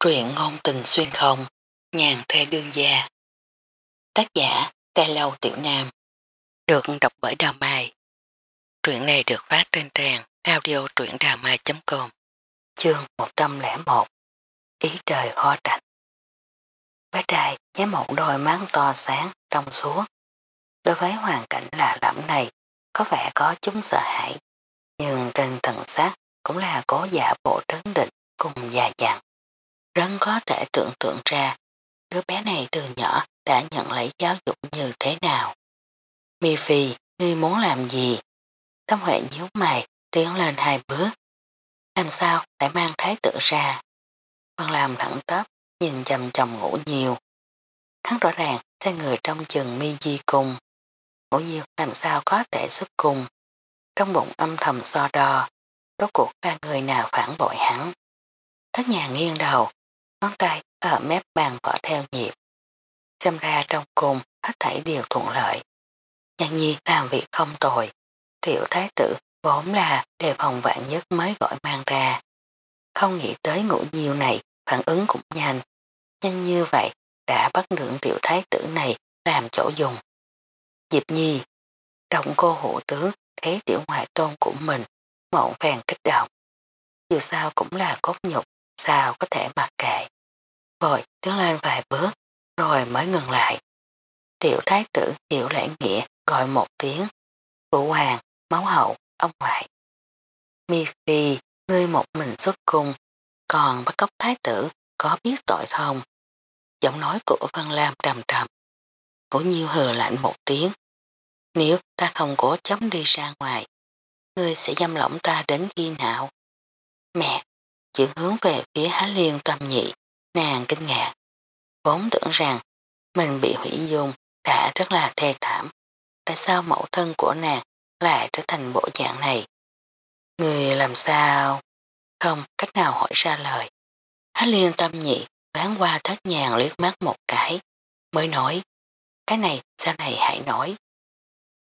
Truyện ngôn tình xuyên không, nhàn thê đương gia. Tác giả, Tê Lâu Tiểu Nam. Được đọc bởi Đào Mai. Truyện này được phát trên trang audio truyệnđàmai.com Chương 101 Ý trời khó trạch bé trai nhé một đôi mắt to sáng, trong suốt. Đối với hoàn cảnh lạ lẫm này, có vẻ có chúng sợ hãi, nhưng trên thần xác cũng là cố giả bộ trấn định cùng già dặn. Rất có thể tưởng tượng ra đứa bé này từ nhỏ đã nhận lấy giáo dục như thế nào. Mi Phi, ngươi muốn làm gì? Tâm Huệ nhíu mày, tiến lên hai bước. Làm sao lại mang thái tử ra? Vân làm thẳng tắp, nhìn chầm chồng ngủ nhiều. Hắn rõ ràng sai người trong chừng mi di cung. Ngủ nhiều làm sao có thể xuất cung. Trong bụng âm thầm so đo, rốt cuộc ba người nào phản bội hắn. Thất nhà nghiêng đầu, ngón tay ở mép bàn vỏ theo nhịp. Xem ra trong cùng hết thảy đều thuận lợi. Nhân nhi làm việc không tồi. Tiểu thái tử vốn là đề phòng vạn nhất mới gọi mang ra. Không nghĩ tới ngủ nhiều này, phản ứng cũng nhanh. Nhanh như vậy đã bắt được tiểu thái tử này làm chỗ dùng. Diệp nhi, động cô hộ tướng thấy tiểu ngoại tôn của mình mộng phèn kích động. Dù sao cũng là cốt nhục, sao có thể mặc kệ vội tiến lên vài bước, rồi mới ngừng lại. Tiểu thái tử hiểu lễ nghĩa gọi một tiếng, phụ hoàng, máu hậu, ông ngoại. Mi Phi, ngươi một mình xuất cung, còn bắt cóc thái tử có biết tội không? Giọng nói của Văn Lam trầm trầm. Cổ nhiêu hờ lạnh một tiếng. Nếu ta không cố chấm đi ra ngoài, ngươi sẽ giam lỏng ta đến khi nào? Mẹ, chỉ hướng về phía Há Liên tâm nhị, Nàng kinh ngạc, vốn tưởng rằng mình bị hủy dung đã rất là thê thảm. Tại sao mẫu thân của nàng lại trở thành bộ dạng này? Người làm sao? Không cách nào hỏi ra lời. Hát liên tâm nhị bán qua thất nhàng liếc mắt một cái, mới nói, cái này sau này hãy nói.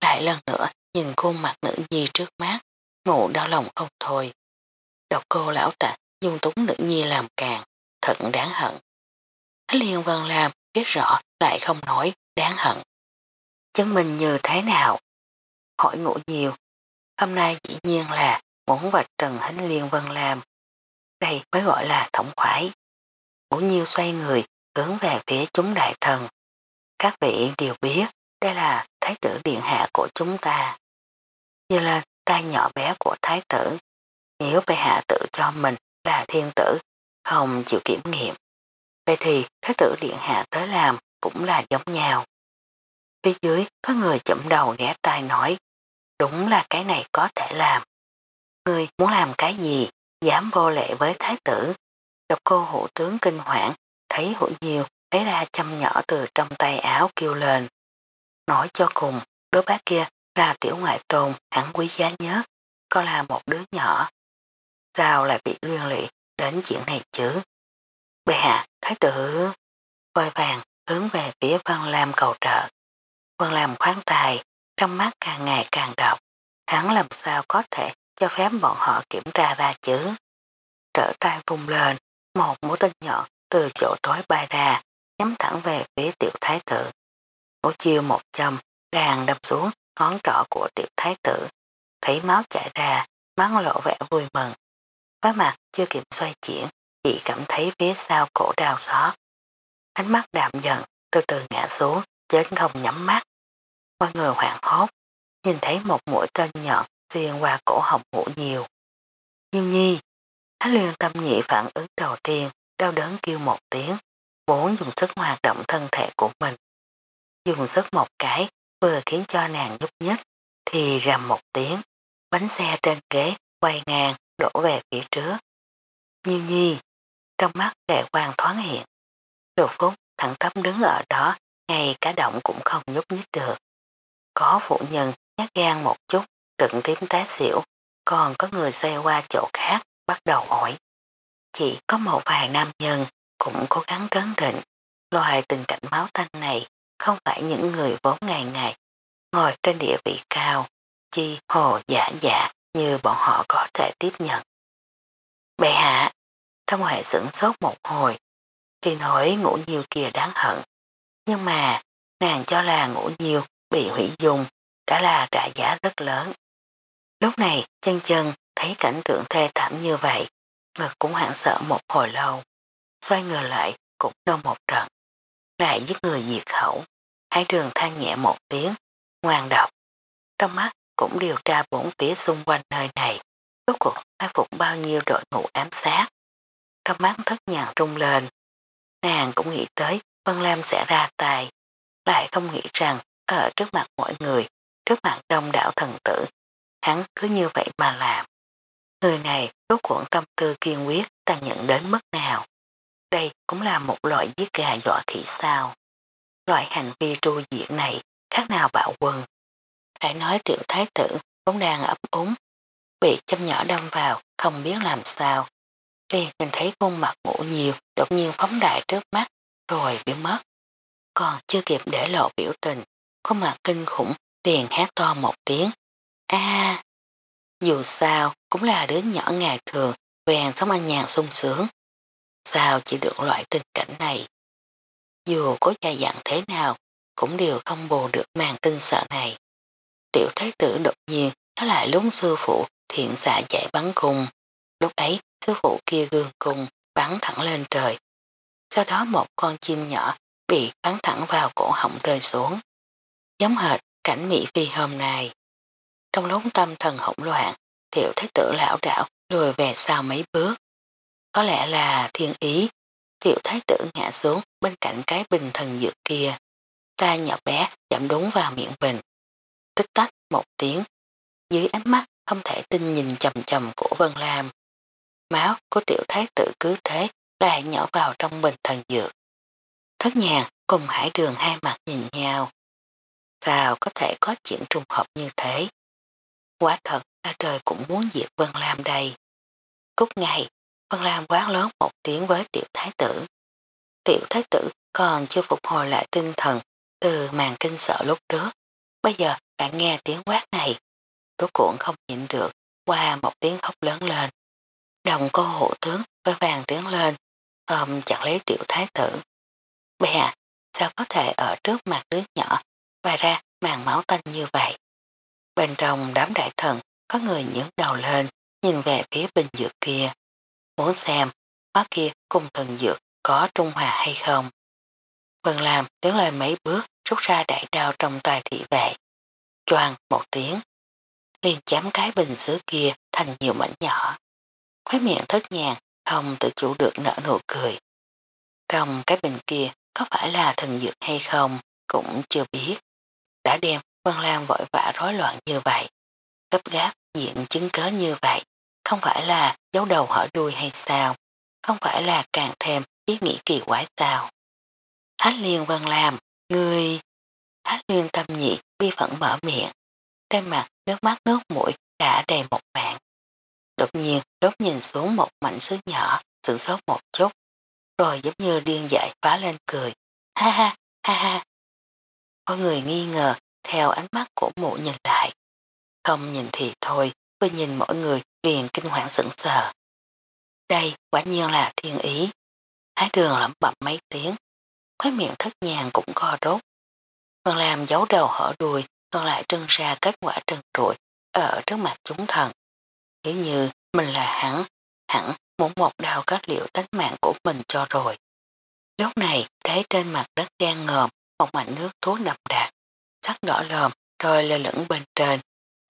Lại lần nữa nhìn khuôn mặt nữ nhi trước mắt, ngủ đau lòng không thôi. Độc cô lão tạ dung túng nữ nhi làm càng, thật đáng hận. Liên Vân Lam biết rõ lại không nói, đáng hận. Chứng minh như thế nào? Hỏi ngủ nhiều. Hôm nay dĩ nhiên là muốn vạch trần hánh Liên Vân Lam. Đây mới gọi là thổng khoái. Ngủ nhiều xoay người, hướng về phía chúng đại thần. Các vị đều biết đây là thái tử điện hạ của chúng ta. Như là tay nhỏ bé của thái tử. Nếu bệ hạ tự cho mình là thiên tử, không chịu kiểm nghiệm. Vậy thì Thái tử Điện Hạ tới làm cũng là giống nhau. Phía dưới có người chậm đầu ghé tai nói đúng là cái này có thể làm. Người muốn làm cái gì dám vô lệ với Thái tử. Độc cô hữu tướng kinh hoảng thấy hữu nhiều lấy ra châm nhỏ từ trong tay áo kêu lên. Nói cho cùng đứa bác kia là tiểu ngoại tôn hẳn quý giá nhất có là một đứa nhỏ. Sao lại bị liên lụy đến chuyện này chứ? Bệ hạ, thái tử, vội vàng hướng về phía Văn Lam cầu trợ. Văn Lam khoáng tài, trong mắt càng ngày càng độc, hắn làm sao có thể cho phép bọn họ kiểm tra ra chứ. Trở tay vung lên, một mũi tên nhọn từ chỗ tối bay ra, nhắm thẳng về phía tiểu thái tử. Ngũ chiêu một châm, đàn đập xuống ngón trỏ của tiểu thái tử, thấy máu chảy ra, mắt lộ vẻ vui mừng. Với mặt chưa kịp xoay chuyển, chỉ cảm thấy phía sau cổ đau xót. Ánh mắt đạm dần, từ từ ngã xuống, chết không nhắm mắt. Mọi người hoảng hốt, nhìn thấy một mũi tên nhọn xuyên qua cổ họng ngủ nhiều. Nhiêu nhi, thái liên tâm nhị phản ứng đầu tiên, đau đớn kêu một tiếng, muốn dùng sức hoạt động thân thể của mình. Dùng sức một cái, vừa khiến cho nàng nhúc nhích, thì rầm một tiếng, bánh xe trên ghế quay ngang đổ về phía trước. Nhiêu nhi, trong mắt lệ quang thoáng hiện. Lục phúc thẳng tắp đứng ở đó, ngay cả động cũng không nhúc nhích được. Có phụ nhân nhát gan một chút, đựng tím tá xỉu, còn có người xe qua chỗ khác, bắt đầu ổi. Chỉ có một vài nam nhân cũng cố gắng trấn định, loài tình cảnh máu tanh này không phải những người vốn ngày ngày ngồi trên địa vị cao, chi hồ giả giả như bọn họ có thể tiếp nhận. Bệ hạ, trong hệ sửng sốt một hồi thì nổi ngủ nhiều kia đáng hận. Nhưng mà nàng cho là ngủ nhiều bị hủy dung, đã là trả giá rất lớn. Lúc này chân chân thấy cảnh tượng thê thảm như vậy, ngực cũng hoảng sợ một hồi lâu. Xoay ngờ lại cũng nôn một trận. Lại giết người diệt khẩu. Hai đường than nhẹ một tiếng, ngoan độc. Trong mắt cũng điều tra bốn phía xung quanh nơi này. Rốt cuộc mai phục bao nhiêu đội ngũ ám sát. Trong mắt thất nhàng trung lên. Nàng cũng nghĩ tới Vân Lam sẽ ra tài. Lại không nghĩ rằng ở trước mặt mọi người, trước mặt đông đảo thần tử, hắn cứ như vậy mà làm. Người này rốt cuộn tâm tư kiên quyết tàn nhận đến mức nào. Đây cũng là một loại giết gà dọa khỉ sao. Loại hành vi tru diện này khác nào bạo quân. Phải nói tiểu thái tử cũng đang ấp úng, bị châm nhỏ đâm vào, không biết làm sao. Liền nhìn thấy khuôn mặt ngủ nhiều, đột nhiên phóng đại trước mắt, rồi biến mất. Còn chưa kịp để lộ biểu tình, khuôn mặt kinh khủng liền hát to một tiếng. a dù sao cũng là đứa nhỏ ngày thường, quen sống ăn nhàn sung sướng. Sao chỉ được loại tình cảnh này? Dù có gia dặn thế nào, cũng đều không bù được màn kinh sợ này. Tiểu thái tử đột nhiên nó lại lúng sư phụ thiện xạ dạy bắn cung. Lúc ấy sư phụ kia gương cung bắn thẳng lên trời. Sau đó một con chim nhỏ bị bắn thẳng vào cổ họng rơi xuống. Giống hệt cảnh Mỹ Phi hôm nay. Trong lúc tâm thần hỗn loạn, tiểu thái tử lão đảo lùi về sau mấy bước. Có lẽ là thiên ý, tiểu thái tử ngã xuống bên cạnh cái bình thần dược kia. Ta nhỏ bé chạm đúng vào miệng bình. Tích tách một tiếng, dưới ánh mắt không thể tin nhìn chầm chầm của Vân Lam. Máu của tiểu thái tử cứ thế lại nhỏ vào trong bình thần dược. Thất nhàng cùng hải đường hai mặt nhìn nhau. Sao có thể có chuyện trùng hợp như thế? Quả thật là trời cũng muốn diệt Vân Lam đây. Cúc ngày, Vân Lam quát lớn một tiếng với tiểu thái tử. Tiểu thái tử còn chưa phục hồi lại tinh thần từ màn kinh sợ lúc trước. Bây giờ đã nghe tiếng quát này. Rốt cuộn không nhịn được qua một tiếng khóc lớn lên. Đồng cô hộ tướng với vàng tiếng lên ôm chặt lấy tiểu thái tử. Bè, sao có thể ở trước mặt đứa nhỏ và ra màn máu tanh như vậy? Bên trong đám đại thần có người nhướng đầu lên nhìn về phía bình dược kia. Muốn xem mắt kia cùng thần dược có trung hòa hay không. Vân làm tiến lên mấy bước rút ra đại đao trong tay thị vệ choang một tiếng. liền chém cái bình sứ kia thành nhiều mảnh nhỏ. Khói miệng thất nhàng không tự chủ được nở nụ cười. Trong cái bình kia có phải là thần dược hay không cũng chưa biết. Đã đem Vân Lan vội vã rối loạn như vậy. Gấp gáp diện chứng cớ như vậy. Không phải là giấu đầu hỏi đuôi hay sao. Không phải là càng thêm ý nghĩ kỳ quái sao. Thách liên Vân làm, người thái liên tâm nhị bi phẫn mở miệng. Trên mặt nước mắt nước mũi đã đầy một mạng. Đột nhiên đốt nhìn xuống một mảnh sứ nhỏ, sửng sốt một chút, rồi giống như điên dại phá lên cười. Ha ha, ha ha. Có người nghi ngờ theo ánh mắt của mụ nhìn lại. Không nhìn thì thôi, vừa nhìn mỗi người liền kinh hoàng sững sờ. Đây quả nhiên là thiên ý. Hái đường lẩm bẩm mấy tiếng, khói miệng thất nhàng cũng co đốt. Còn làm giấu đầu hở đuôi, còn lại trưng ra kết quả trần trụi ở trước mặt chúng thần. Nếu như mình là hắn, hẳn muốn một đào kết liệu tánh mạng của mình cho rồi. Lúc này thấy trên mặt đất đen ngờm một mảnh nước thuốc đậm đạt, sắc đỏ lòm rồi lơ lửng bên trên,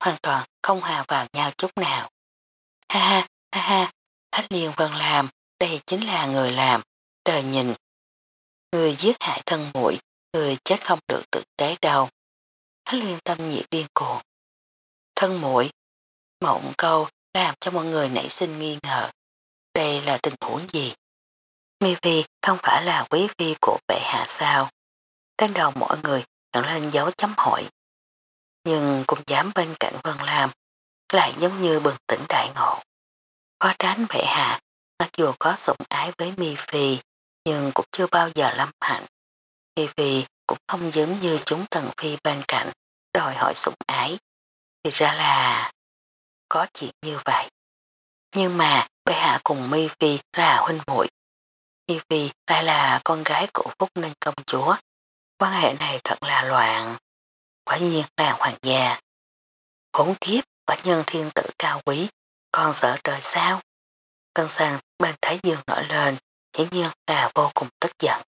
hoàn toàn không hòa vào nhau chút nào. Ha ha, ha ha, Thách Liên Vân làm, đây chính là người làm, đời nhìn. Người giết hại thân mũi, người chết không được tự tế đâu. Thánh Liên tâm nhị điên cuồng. Thân mũi, mộng câu làm cho mọi người nảy sinh nghi ngờ. Đây là tình huống gì? Mi Phi không phải là quý phi của bệ hạ sao? Trên đầu mọi người nhận lên dấu chấm hỏi. Nhưng cũng dám bên cạnh Vân Lam lại giống như bừng tỉnh đại ngộ. Có tránh bệ hạ, mặc dù có sủng ái với Mi Phi, nhưng cũng chưa bao giờ lâm hạnh. Mi Phi cũng không giống như chúng tần phi bên cạnh, đòi hỏi sủng ái. Thì ra là có chuyện như vậy. Nhưng mà bệ hạ cùng Mi Phi là huynh muội Hi Phi lại là con gái của Phúc Ninh công chúa. Quan hệ này thật là loạn. Quả nhiên là hoàng gia. Khốn kiếp, quả nhân thiên tử cao quý, còn sợ trời sao? Cân xanh bên Thái Dương nổi lên, hiển nhiên là vô cùng tức giận.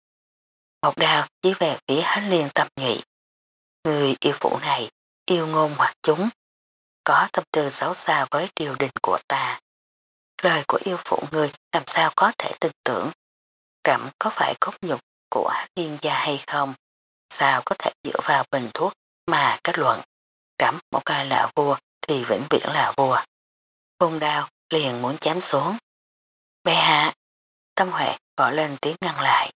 Một đào chỉ về phía hách liên tâm nhụy. Người yêu phụ này, yêu ngôn hoặc chúng, có tâm tư xấu xa với triều đình của ta. Lời của yêu phụ người làm sao có thể tin tưởng. Trẩm có phải cốt nhục của liên gia hay không? Sao có thể dựa vào bình thuốc mà kết luận. Trẩm một cái là vua thì vĩnh viễn là vua. Hùng đao liền muốn chém xuống. Bè hạ, tâm huệ gọi lên tiếng ngăn lại.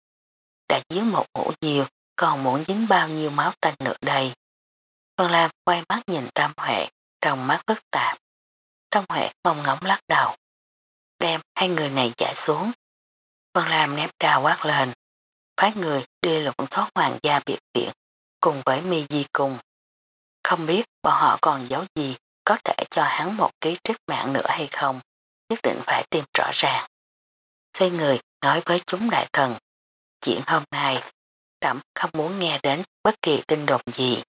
Đã dưới một ngũ nhiều, còn muốn dính bao nhiêu máu tanh nữa đây. Phương Lam quay mắt nhìn Tam Huệ, trong mắt phức tạp. Tam Huệ mong ngóng lắc đầu. Đem hai người này giải xuống. Phương Lam ném đào quát lên. Phái người đi lộn thoát hoàng gia biệt viện cùng với mi di cùng. Không biết bọn họ còn giấu gì có thể cho hắn một ký trích mạng nữa hay không. Nhất định phải tìm rõ ràng. Xoay người nói với chúng đại thần. Chuyện hôm nay, Trẩm không muốn nghe đến bất kỳ tin đồn gì.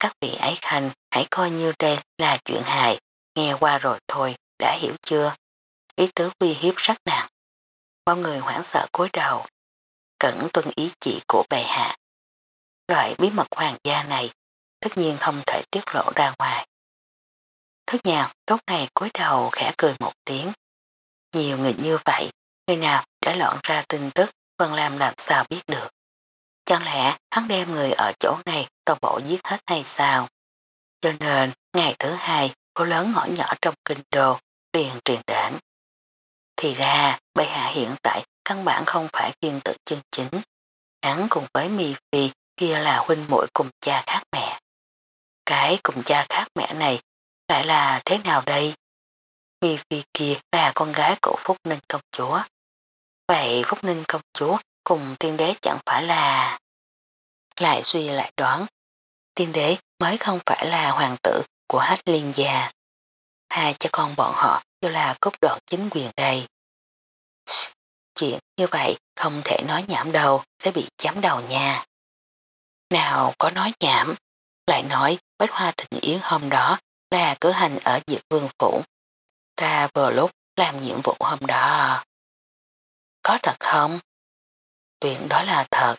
Các vị ấy khanh hãy coi như đây là chuyện hài, nghe qua rồi thôi, đã hiểu chưa? Ý tứ uy hiếp rất nặng. Bao người hoảng sợ cúi đầu, cẩn tuân ý chỉ của bệ hạ. Loại bí mật hoàng gia này tất nhiên không thể tiết lộ ra ngoài. Thức nhạc lúc này cúi đầu khẽ cười một tiếng. Nhiều người như vậy, người nào đã lọn ra tin tức Vân Lam làm sao biết được. Chẳng lẽ hắn đem người ở chỗ này toàn bộ giết hết hay sao? Cho nên, ngày thứ hai, cô lớn ngõ nhỏ trong kinh đồ, liền truyền đến. Thì ra, bệ hạ hiện tại căn bản không phải kiên tự chân chính. Hắn cùng với mi phi kia là huynh muội cùng cha khác mẹ. Cái cùng cha khác mẹ này lại là thế nào đây? Mi phi kia là con gái của Phúc nên công chúa. Vậy Phúc Ninh công chúa cùng tiên đế chẳng phải là... Lại suy lại đoán, tiên đế mới không phải là hoàng tử của hát liên gia. Hai cha con bọn họ đều là cốt đoạn chính quyền đây. Chuyện như vậy không thể nói nhảm đâu sẽ bị chém đầu nha. Nào có nói nhảm, lại nói bách hoa thịnh yến hôm đó là cử hành ở diệt vương phủ. Ta vừa lúc làm nhiệm vụ hôm đó. Có thật không? Tuyện đó là thật.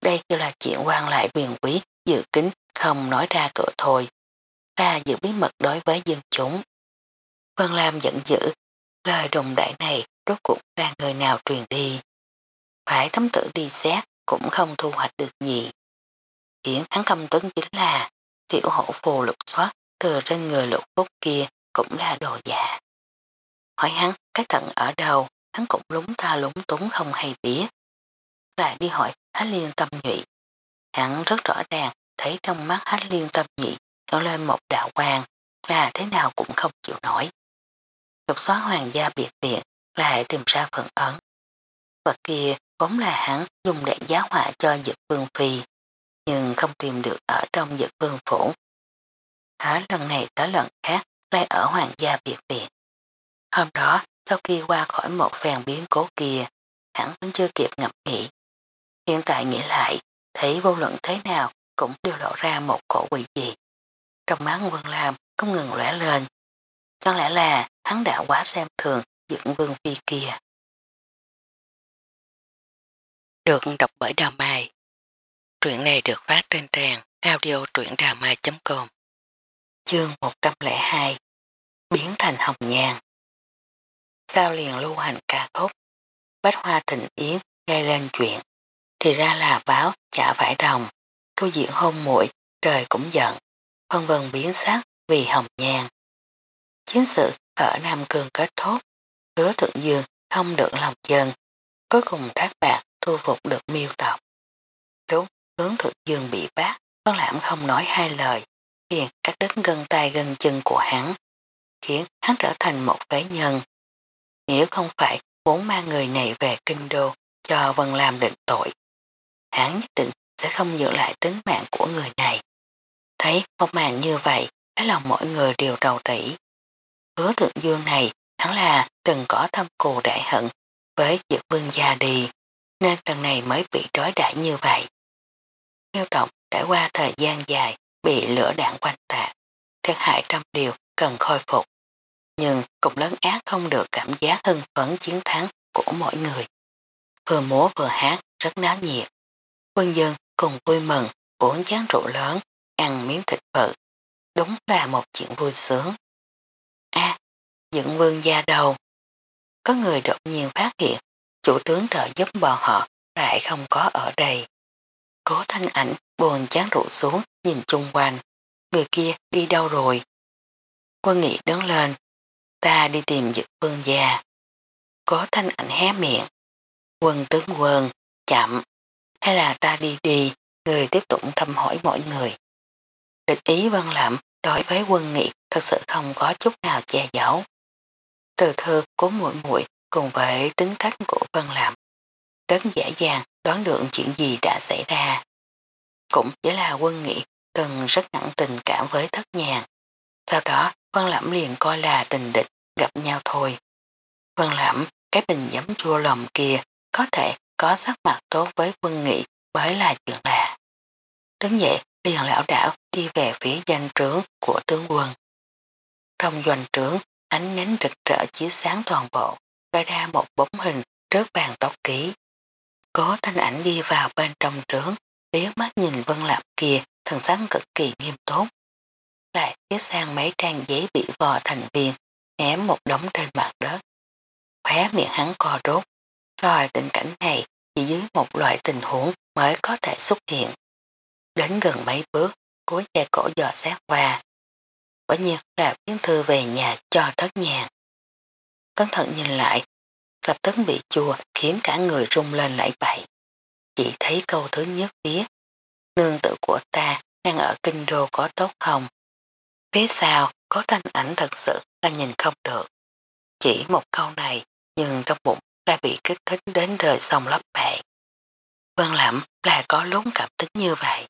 Đây kêu là chuyện quan lại quyền quý, dự kính, không nói ra cửa thôi. Ra giữ bí mật đối với dân chúng. Vân Lam giận dữ, lời đồng đại này rốt cuộc là người nào truyền đi. Phải thấm tử đi xét cũng không thu hoạch được gì. Hiển hắn công tuấn chính là tiểu hổ phù lục xoát từ trên người lục phúc kia cũng là đồ giả. Hỏi hắn cái thận ở đâu, hắn cũng lúng ta lúng túng không hay biết. Lại đi hỏi hát Liên Tâm Nhụy. Hắn rất rõ ràng thấy trong mắt hát Liên Tâm Nhụy nổi lên một đạo quang là thế nào cũng không chịu nổi. Lục xóa hoàng gia biệt viện lại tìm ra phần ấn. Vật kia vốn là hắn dùng để giá họa cho dực vương phi, nhưng không tìm được ở trong dực vương phủ. Hả lần này tới lần khác lại ở hoàng gia biệt viện. Hôm đó, sau khi qua khỏi một phèn biến cố kia, hắn vẫn chưa kịp ngập nghĩ. Hiện tại nghĩ lại, thấy vô luận thế nào cũng đều lộ ra một cổ quỷ gì. Trong mắt Vân Lam không ngừng lẻ lên. Chẳng lẽ là hắn đã quá xem thường dựng vương phi kia. Được đọc bởi Đào Mai. Truyện này được phát trên trang audio truyệnđàmai.com Chương 102 Biến thành hồng nhàn Sao liền lưu hành ca khúc. Bách hoa thịnh yến gây lên chuyện, thì ra là báo chả phải đồng. Thu diện hôn muội, trời cũng giận. Phân vân biến sắc vì hồng nhan chiến sự ở Nam Cương kết thúc. Hứa thượng dương không được lòng dân. Cuối cùng thác bạc thu phục được miêu tộc. Đúng, hướng thượng dương bị bắt con lãm không nói hai lời. Liền cắt đứt gân tay gân chân của hắn, khiến hắn trở thành một phế nhân nếu không phải vốn mang người này về kinh đô cho Vân làm định tội hắn nhất định sẽ không giữ lại tính mạng của người này. Thấy một màn như vậy, cái lòng mỗi người đều đầu rỉ. Hứa thượng dương này, hắn là từng có thâm cù đại hận, với dược vương gia đi, nên lần này mới bị đối đãi như vậy. Nghiêu tộc đã qua thời gian dài bị lửa đạn quanh tạc, thiệt hại trăm điều cần khôi phục. Nhưng cũng lớn ác không được cảm giác hưng phấn chiến thắng của mỗi người. Vừa múa vừa hát rất náo nhiệt. Quân dân cùng vui mừng uống chán rượu lớn, ăn miếng thịt bự. Đúng là một chuyện vui sướng. a à, dựng vương gia đầu. Có người đột nhiên phát hiện chủ tướng trợ giúp bọn họ lại không có ở đây. Cố thanh ảnh buồn chán rượu xuống nhìn chung quanh. Người kia đi đâu rồi? Quân nghị đứng lên. Ta đi tìm dực vương gia. có thanh ảnh hé miệng. Quân tướng quân, chậm. Hay là ta đi đi, người tiếp tục thăm hỏi mọi người. Địch ý vân lạm đối với quân nghị thật sự không có chút nào che giấu. Từ thơ của muội muội cùng với tính cách của Vân Lạm. Rất dễ dàng đoán được chuyện gì đã xảy ra. Cũng chỉ là quân nghị từng rất nặng tình cảm với thất nhàn. Sau đó Vân Lẩm liền coi là tình địch gặp nhau thôi. Vân Lãm, cái bình giấm chua lòng kia có thể có sắc mặt tốt với quân nghị mới là chuyện lạ. Đứng dậy liền lão đảo đi về phía danh trướng của tướng quân. Trong doanh trướng, ánh nến rực rỡ chiếu sáng toàn bộ, ra ra một bóng hình trước bàn tóc ký. Có thanh ảnh đi vào bên trong trướng, liếc mắt nhìn Vân Lạp kia, thần sắc cực kỳ nghiêm tốt. Lại tiếp sang mấy trang giấy bị vò thành viên, ném một đống trên mặt đất. Khóe miệng hắn co rốt. Loài tình cảnh này chỉ dưới một loại tình huống mới có thể xuất hiện. Đến gần mấy bước, cúi che cổ dò sát qua. Quả nhiên là biến thư về nhà cho thất nhàng. Cẩn thận nhìn lại, lập tức bị chua khiến cả người rung lên lại bậy. Chỉ thấy câu thứ nhất viết, nương tự của ta đang ở kinh đô có tốt không? Phía sau có thanh ảnh thật sự là nhìn không được. Chỉ một câu này nhưng trong bụng đã bị kích thích đến rời sông lấp bệ. Vân Lẩm là có lúc cảm tính như vậy.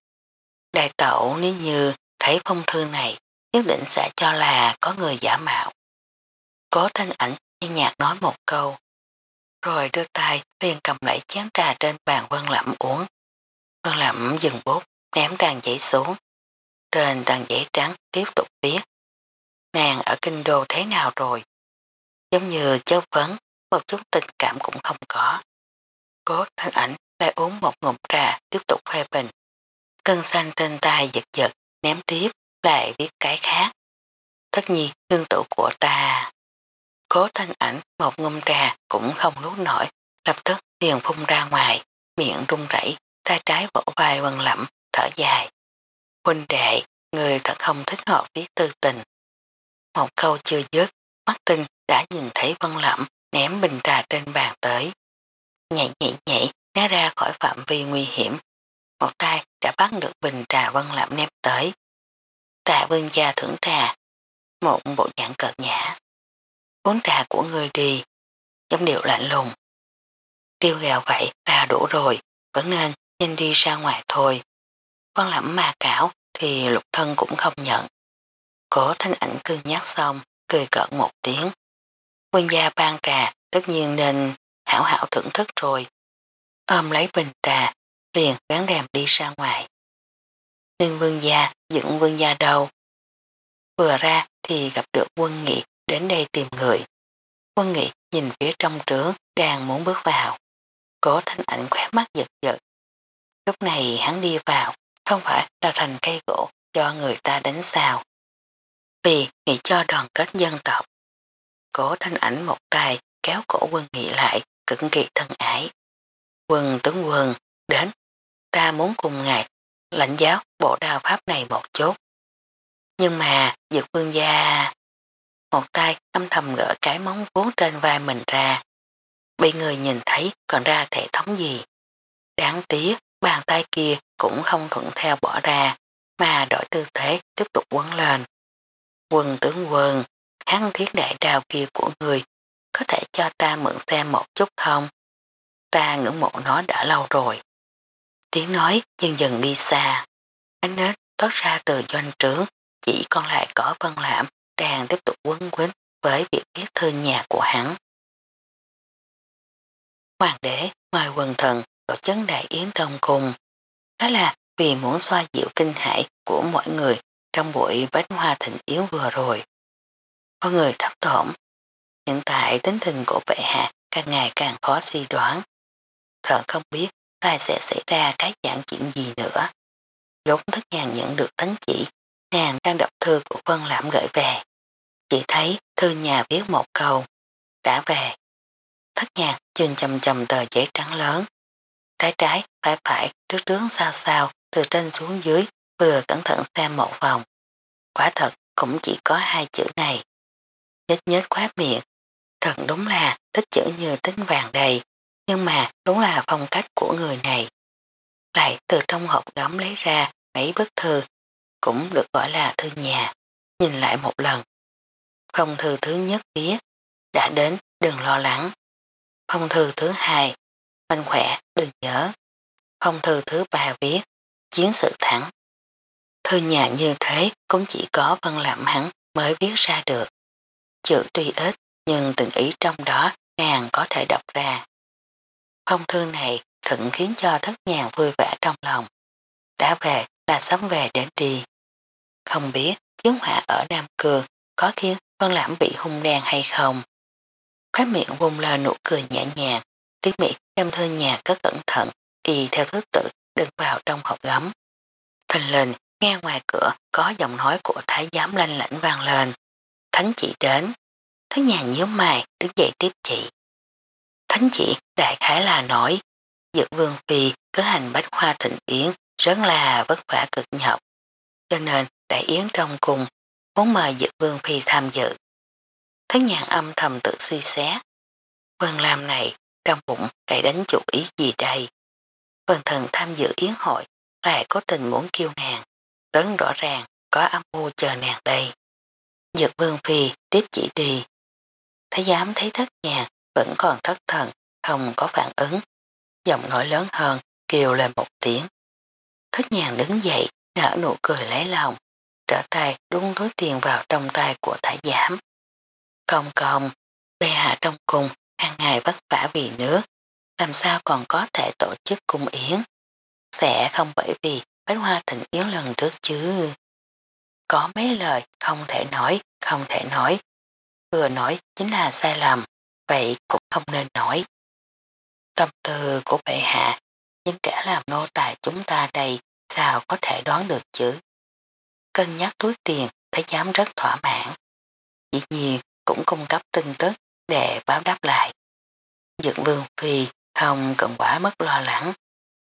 Đại tẩu nếu như thấy phong thư này nhất định sẽ cho là có người giả mạo. Cố thanh ảnh nghe nhạt nói một câu, rồi đưa tay liền cầm lấy chén trà trên bàn Vân Lẩm uống. Vân Lẩm dừng bút, ném đàn giấy xuống. Trên tàn giấy trắng tiếp tục viết. Nàng ở kinh đô thế nào rồi? Giống như chớp vấn, một chút tình cảm cũng không có. Cố thanh ảnh lại uống một ngụm trà tiếp tục phê bình. Cân xanh trên tay giật giật, ném tiếp, lại viết cái khác. Tất nhiên, nương tử của ta. Cố thanh ảnh một ngụm trà cũng không nuốt nổi, lập tức liền phun ra ngoài, miệng rung rẩy, tay trái vỗ vai quần lẫm, thở dài. Huynh đệ, người thật không thích hợp viết tư tình. Một câu chưa dứt, mắt tinh đã nhìn thấy vân lẩm ném bình trà trên bàn tới. Nhảy nhảy nhảy, né ra khỏi phạm vi nguy hiểm. Một tay đã bắt được bình trà vân lẩm ném tới. Tạ vương gia thưởng trà, một bộ dạng cợt nhã. Uống trà của người đi, giống điệu lạnh lùng. Tiêu gào vậy là đủ rồi, vẫn nên nhanh đi ra ngoài thôi. Con lẩm mà cảo thì lục thân cũng không nhận. Cổ thanh ảnh cương nhắc xong, cười cợt một tiếng. Vương gia ban trà tất nhiên nên hảo hảo thưởng thức rồi. Ôm lấy bình trà, liền gắn đèm đi ra ngoài. Nhưng vương gia, dựng vương gia đâu? Vừa ra thì gặp được quân nghị đến đây tìm người. Quân nghị nhìn phía trong trướng đang muốn bước vào. Cổ thanh ảnh khóe mắt giật giật. Lúc này hắn đi vào, không phải là thành cây gỗ cho người ta đánh sao. Vì nghĩ cho đoàn kết dân tộc. Cố thanh ảnh một tay kéo cổ quân nghị lại, cực kỳ thân ái. Quân tướng quân, đến, ta muốn cùng ngài lãnh giáo bộ đao pháp này một chút. Nhưng mà, dược vương gia... Một tay âm thầm gỡ cái móng vuốt trên vai mình ra. Bị người nhìn thấy còn ra thể thống gì. Đáng tiếc, bàn tay kia cũng không thuận theo bỏ ra, mà đổi tư thế tiếp tục quấn lên. Quân tướng quân, hắn thiết đại đào kia của người, có thể cho ta mượn xem một chút không? Ta ngưỡng mộ nó đã lâu rồi. Tiếng nói dần dần đi xa. Ánh nết thoát ra từ doanh trướng, chỉ còn lại có vân lãm đang tiếp tục quấn quýnh với việc viết thư nhà của hắn. hoàng đế mời quần thần tổ chức đại yến đông cùng. Đó là vì muốn xoa dịu kinh hãi của mọi người trong buổi bánh hoa thịnh yếu vừa rồi. Có người thấp thỏm, hiện tại tính tình của bệ hạ càng ngày càng khó suy đoán. Thật không biết lại sẽ xảy ra cái dạng chuyện gì nữa. Lúc thức nhàn nhận được tấn chỉ, nàng đang đọc thư của Vân Lãm gửi về. Chỉ thấy thư nhà viết một câu, đã về. Thất nhạc trên chầm chầm tờ giấy trắng lớn. Trái trái, phải phải, trước trước sao sao, từ trên xuống dưới, vừa cẩn thận xem một vòng. Quả thật cũng chỉ có hai chữ này. Nhết nhết khóa miệng. Thật đúng là thích chữ như tính vàng đầy, nhưng mà đúng là phong cách của người này. Lại từ trong hộp gấm lấy ra mấy bức thư, cũng được gọi là thư nhà. Nhìn lại một lần. Phong thư thứ nhất viết, đã đến, đừng lo lắng. Phong thư thứ hai, mạnh khỏe, đừng nhớ. Phong thư thứ ba viết, chiến sự thẳng. Thư nhà như thế cũng chỉ có Vân Lạm hắn mới viết ra được. Chữ tuy ít nhưng tình ý trong đó nàng có thể đọc ra. Phong thư này thận khiến cho thất nhàng vui vẻ trong lòng. Đã về là sớm về đến đi. Không biết chiến họa ở Nam Cương có khiến Vân Lãm bị hung đen hay không. Khói miệng vung lên nụ cười nhẹ nhàng, Lý mỹ đem thơ nhà cất cẩn thận, đi theo thứ tự đừng vào trong hộp gấm. Thành lên, nghe ngoài cửa có giọng nói của thái giám lanh lãnh vang lên. Thánh chỉ đến. Thứ nhà nhíu mày đứng dậy tiếp chị. Thánh chỉ đại khái là nói, dược vương phi cứ hành bách hoa thịnh yến rất là vất vả cực nhọc. Cho nên đại yến trong cùng muốn mời dược vương phi tham dự. Thánh nhàn âm thầm tự suy xét. Vân làm này trong bụng lại đánh chủ ý gì đây? Phần thần tham dự yến hội lại có tình muốn kêu nàng. Rất rõ ràng có âm mưu chờ nàng đây. Dược vương phi tiếp chỉ đi. Thái giám thấy thất nhạc vẫn còn thất thần, không có phản ứng. Giọng nói lớn hơn, kêu lên một tiếng. Thất nhàng đứng dậy, nở nụ cười lấy lòng, trở tay đúng túi tiền vào trong tay của thái giám. Không công, bê hạ trong cung, hàng ngày vất vả vì nước, làm sao còn có thể tổ chức cung yến. Sẽ không bởi vì bánh hoa thịnh yến lần trước chứ. Có mấy lời không thể nói, không thể nói. Vừa nói chính là sai lầm, vậy cũng không nên nói. Tâm tư của bệ hạ, nhưng kẻ làm nô tài chúng ta đây sao có thể đoán được chứ. Cân nhắc túi tiền thấy dám rất thỏa mãn. Dĩ nhiên cũng cung cấp tin tức để báo đáp lại. Dược vương phi không cần quá mất lo lắng.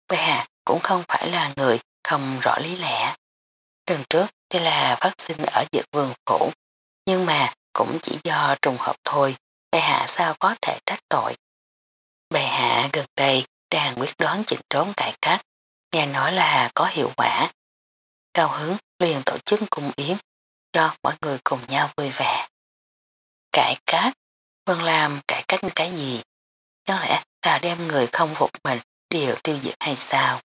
Bệ hạ cũng không phải là người không rõ lý lẽ. Lần trước thì là phát sinh ở dược vương phủ, nhưng mà cũng chỉ do trùng hợp thôi, bệ hạ sao có thể trách tội. Bệ hạ gần đây đang quyết đoán chỉnh đốn cải cách, nghe nói là có hiệu quả. Cao hứng liền tổ chức cung yến cho mọi người cùng nhau vui vẻ. Cải cách? Vân làm cải cách cái gì? Chẳng lẽ là đem người không phục mình đều tiêu diệt hay sao?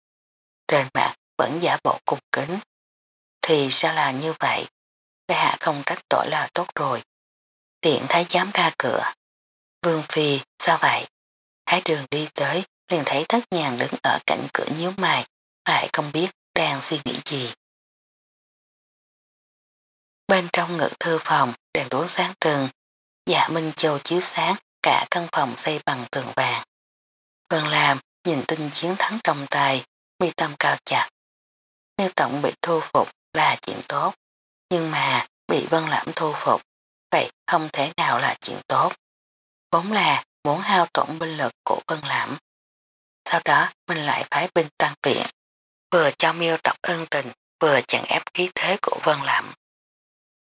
Trên mặt vẫn giả bộ cung kính. Thì sao là như vậy? Đại hạ không trách tội là tốt rồi. Tiện thái giám ra cửa. Vương Phi, sao vậy? Thái đường đi tới, liền thấy thất nhàng đứng ở cạnh cửa nhíu mày, lại không biết đang suy nghĩ gì. Bên trong ngự thư phòng, đèn đuống sáng trừng, dạ Minh Châu chiếu sáng, cả căn phòng xây bằng tường vàng. Vân làm, nhìn tinh chiến thắng trong tay, mi tâm cao chặt. Nếu tổng bị thu phục là chuyện tốt, nhưng mà bị Vân Lãm thu phục, vậy không thể nào là chuyện tốt. Vốn là muốn hao tổn binh lực của Vân Lãm. Sau đó mình lại phái binh tăng viện, vừa cho miêu tộc ân tình, vừa chặn ép khí thế của Vân Lãm.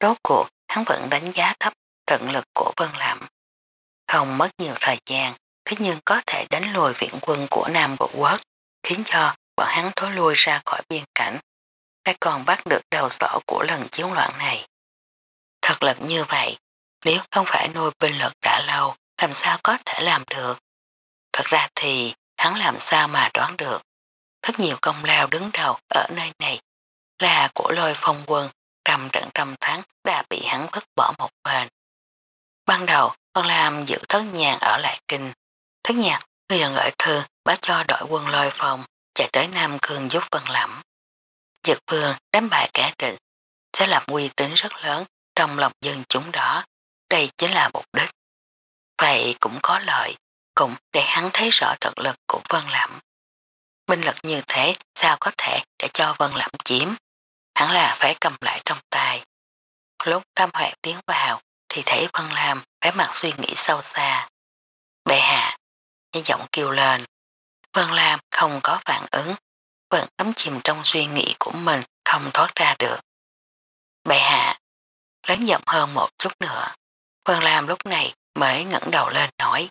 Rốt cuộc, hắn vẫn đánh giá thấp tận lực của Vân lạm Không mất nhiều thời gian, thế nhưng có thể đánh lùi viện quân của Nam Bộ Quốc, khiến cho bọn hắn thối lui ra khỏi biên cảnh, lại còn bắt được đầu sỏ của lần chiến loạn này. Thật lực như vậy, nếu không phải nuôi binh lực đã lâu, làm sao có thể làm được? Thật ra thì hắn làm sao mà đoán được. Rất nhiều công lao đứng đầu ở nơi này là của lôi phong quân trăm trận trăm tháng đã bị hắn vứt bỏ một. Ban đầu con làm giữ thất nhàn ở lại kinh, thất nhạc liền gửi thư báo cho đội quân lôi phòng chạy tới Nam Cương giúp Vân Lẩm. Dược vương đánh bại kẻ địch sẽ làm uy tín rất lớn trong lòng dân chúng đó. Đây chính là mục đích. Vậy cũng có lợi, cũng để hắn thấy rõ thực lực của Vân Lẩm. Binh lực như thế sao có thể để cho Vân Lẩm chiếm? Hắn là phải cầm lại trong tay. Lúc Tam Huệ tiến vào thì thấy Vân Lam phải mặt suy nghĩ sâu xa. Bệ hạ, nghe giọng kêu lên. Vân Lam không có phản ứng, vẫn đắm chìm trong suy nghĩ của mình không thoát ra được. Bệ hạ, lớn giọng hơn một chút nữa. Vân Lam lúc này mới ngẩng đầu lên nói.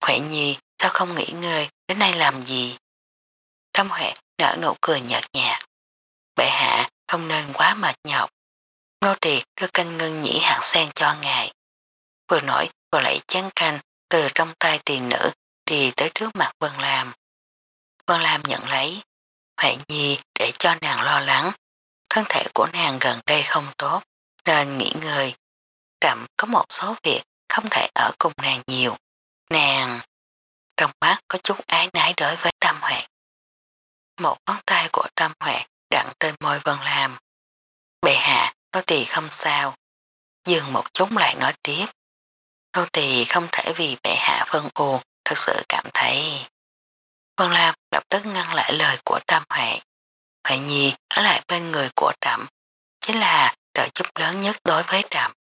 Huệ Nhi sao không nghỉ ngơi đến nay làm gì? Thâm Huệ nở nụ cười nhợt nhạt. Bệ hạ không nên quá mệt nhọc. Ngô Tì đưa canh ngân nhĩ hạt sen cho ngài. Vừa nổi vừa lấy chén canh từ trong tay tiền nữ đi tới trước mặt Vân Lam. Vân Lam nhận lấy. Huệ Nhi để cho nàng lo lắng. Thân thể của nàng gần đây không tốt nên nghỉ ngơi. Trậm có một số việc không thể ở cùng nàng nhiều. Nàng trong mắt có chút ái nái đối với Tam Huệ. Một ngón tay của Tam Huệ đặn trên môi Vân Lam. Bệ hạ, nô tỳ không sao. Dừng một chút lại nói tiếp. Nô tỳ không thể vì bệ hạ phân u thật sự cảm thấy. Vân Lam lập tức ngăn lại lời của Tam Huệ. Huệ Nhi ở lại bên người của Trạm, chính là trợ giúp lớn nhất đối với Trạm.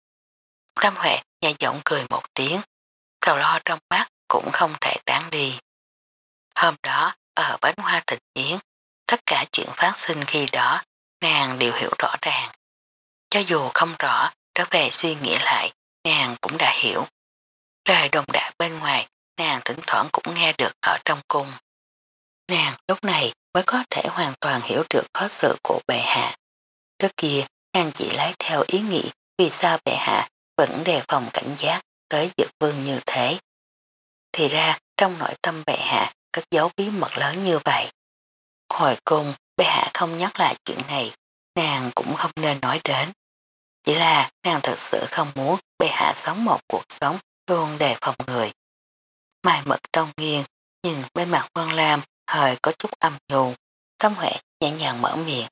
Tam Huệ nhai giọng cười một tiếng, cầu lo trong mắt cũng không thể tán đi. Hôm đó, ở bánh hoa thịnh yến, tất cả chuyện phát sinh khi đó, nàng đều hiểu rõ ràng. Cho dù không rõ, trở về suy nghĩ lại, nàng cũng đã hiểu. Lời đồng đã bên ngoài, nàng thỉnh thoảng cũng nghe được ở trong cung. Nàng lúc này mới có thể hoàn toàn hiểu được khó sự của bệ hạ. Trước kia, nàng chỉ lấy theo ý nghĩ vì sao bệ hạ vẫn đề phòng cảnh giác tới dược vương như thế. Thì ra, trong nội tâm bệ hạ cất dấu bí mật lớn như vậy. Hồi cung, bệ hạ không nhắc lại chuyện này, nàng cũng không nên nói đến. Chỉ là nàng thật sự không muốn bệ hạ sống một cuộc sống luôn đề phòng người. Mai mật trong nghiêng, nhìn bên mặt Vân Lam hơi có chút âm nhu, tâm huệ nhẹ nhàng mở miệng.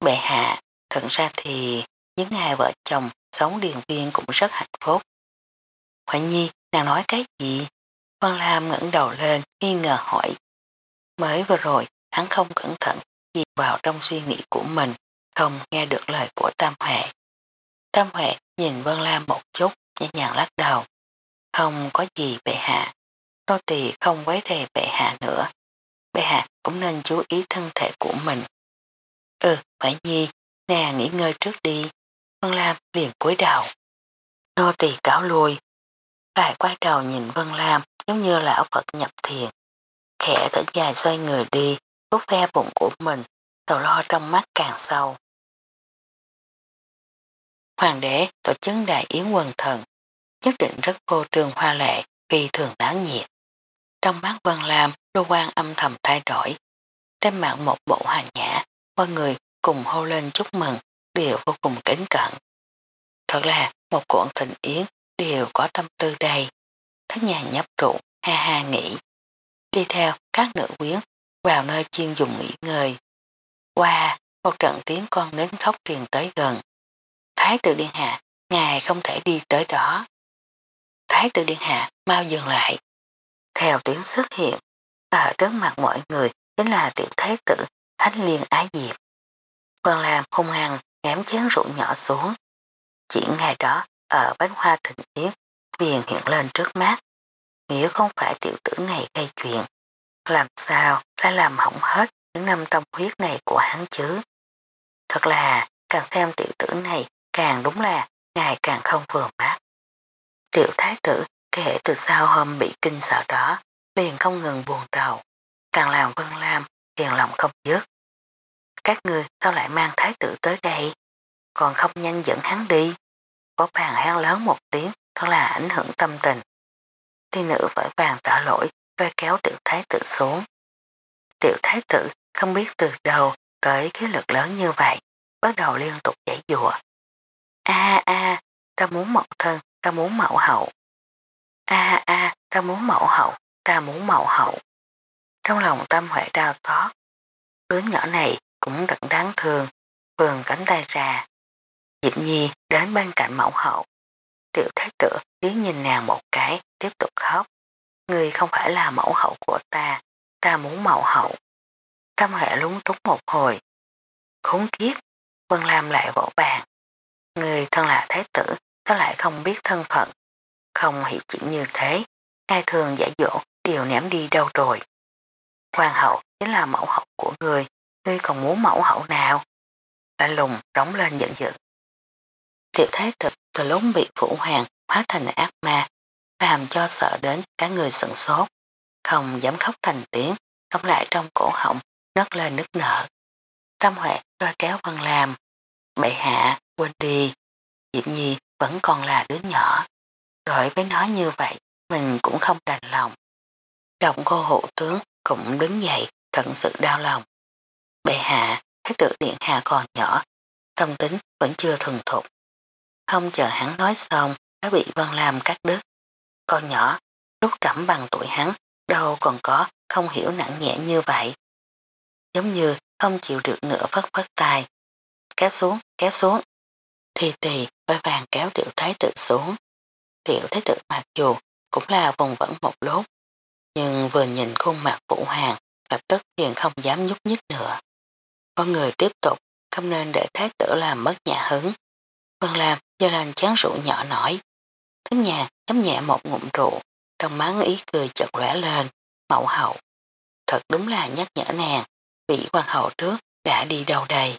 Bệ hạ, thật ra thì những ngày vợ chồng sống điền viên cũng rất hạnh phúc. Huệ Nhi, nàng nói cái gì? Vân Lam ngẩng đầu lên, nghi ngờ hỏi. Mới vừa rồi, hắn không cẩn thận, dịp vào trong suy nghĩ của mình, không nghe được lời của Tam Huệ. Tam Huệ nhìn Vân Lam một chút, nhẹ nhàng lắc đầu. Không có gì bệ hạ, nô tỳ không quấy rầy bệ hạ nữa. Bệ hạ cũng nên chú ý thân thể của mình. Ừ, phải nhi, nè nghỉ ngơi trước đi. Vân Lam liền cúi đầu. Nô tỳ cáo lui. Lại quay đầu nhìn Vân Lam giống như lão Phật nhập thiền. Khẽ thở dài xoay người đi, vuốt ve bụng của mình, tàu lo trong mắt càng sâu. Hoàng đế tổ chức đại yến quần thần, nhất định rất vô trường hoa lệ vì thường náo nhiệt. Trong mắt Vân Lam, đô quan âm thầm thay đổi. Trên mạng một bộ hoàn nhã, mọi người cùng hô lên chúc mừng, đều vô cùng kính cận. Thật là một cuộn thịnh yến đều có tâm tư đây. Thất nhà nhấp rượu, ha ha nghĩ. Đi theo các nữ quyến vào nơi chuyên dùng nghỉ ngơi. Qua, một trận tiếng con nến khóc truyền tới gần. Thái tử Điện Hạ, ngài không thể đi tới đó. Thái tử Điện Hạ mau dừng lại. Theo tiếng xuất hiện, ở trước mặt mọi người chính là tiểu thái tử Thánh Liên Á Diệp. Quần làm hung hăng ngém chén rượu nhỏ xuống. Chỉ ngày đó ở bánh hoa thịnh yết liền hiện lên trước mắt. Nếu không phải tiểu tử này gây chuyện, làm sao lại làm hỏng hết những năm tâm huyết này của hắn chứ? Thật là càng xem tiểu tử này càng đúng là ngày càng không vừa mắt. Tiểu thái tử kể từ sau hôm bị kinh sợ đó liền không ngừng buồn rầu, càng làm Vân Lam hiền lòng không dứt. Các người sao lại mang thái tử tới đây, còn không nhanh dẫn hắn đi. Có bàn hét lớn một tiếng thật là ảnh hưởng tâm tình. Tiên nữ vội vàng tỏ lỗi rồi kéo tiểu thái tử xuống. Tiểu thái tử không biết từ đầu tới cái lực lớn như vậy, bắt đầu liên tục giải dụa. Ta muốn mậu thân, ta muốn mậu hậu. A a, ta muốn mậu hậu, ta muốn mậu hậu. Trong lòng tâm huệ đau xót, đứa nhỏ này cũng rất đáng thương, vườn cánh tay ra. Diệp Nhi đến bên cạnh mẫu hậu. Tiểu thái tử liếc nhìn nàng một cái, tiếp tục khóc. Người không phải là mẫu hậu của ta, ta muốn mẫu hậu. Tâm hệ lúng túng một hồi. Khốn kiếp, Vân Lam lại vỗ bàn. Người thân là thái tử, có lại không biết thân phận. Không hiểu chuyện như thế, ngay thường giải dỗ đều ném đi đâu rồi. Hoàng hậu chính là mẫu hậu của người, ngươi còn muốn mẫu hậu nào? Lạnh lùng đóng lên giận dữ. Tiểu thái thực từ lúc bị phụ hoàng hóa thành ác ma, làm cho sợ đến cả người sửng sốt, không dám khóc thành tiếng, đóng lại trong cổ họng, nấc lên nức nở. Tâm huệ đôi kéo Vân làm, bệ hạ, quên đi, Diệp Nhi vẫn còn là đứa nhỏ. Đối với nó như vậy, mình cũng không đành lòng. Động cô hộ tướng cũng đứng dậy, thật sự đau lòng. Bệ hạ, thấy tự điện hạ còn nhỏ, tâm tính vẫn chưa thuần thục. Không chờ hắn nói xong, đã bị Vân Lam cắt đứt. Con nhỏ, lúc trẫm bằng tuổi hắn, đâu còn có không hiểu nặng nhẹ như vậy. Giống như không chịu được nữa phất phất tay. Kéo xuống, kéo xuống. Thì tì với vàng kéo tiểu thái tử xuống. Tiểu thái tử mặc dù cũng là vùng vẫn một lốt, nhưng vừa nhìn khuôn mặt vũ hoàng lập tức liền không dám nhúc nhích nữa. Con người tiếp tục không nên để thái tử làm mất nhà hứng. Vân làm do lành chán rượu nhỏ nổi. Thứ nhà nhắm nhẹ một ngụm rượu, trong má ý cười chợt lóe lên, mẫu hậu. Thật đúng là nhắc nhở nàng, vị hoàng hậu trước đã đi đâu đây.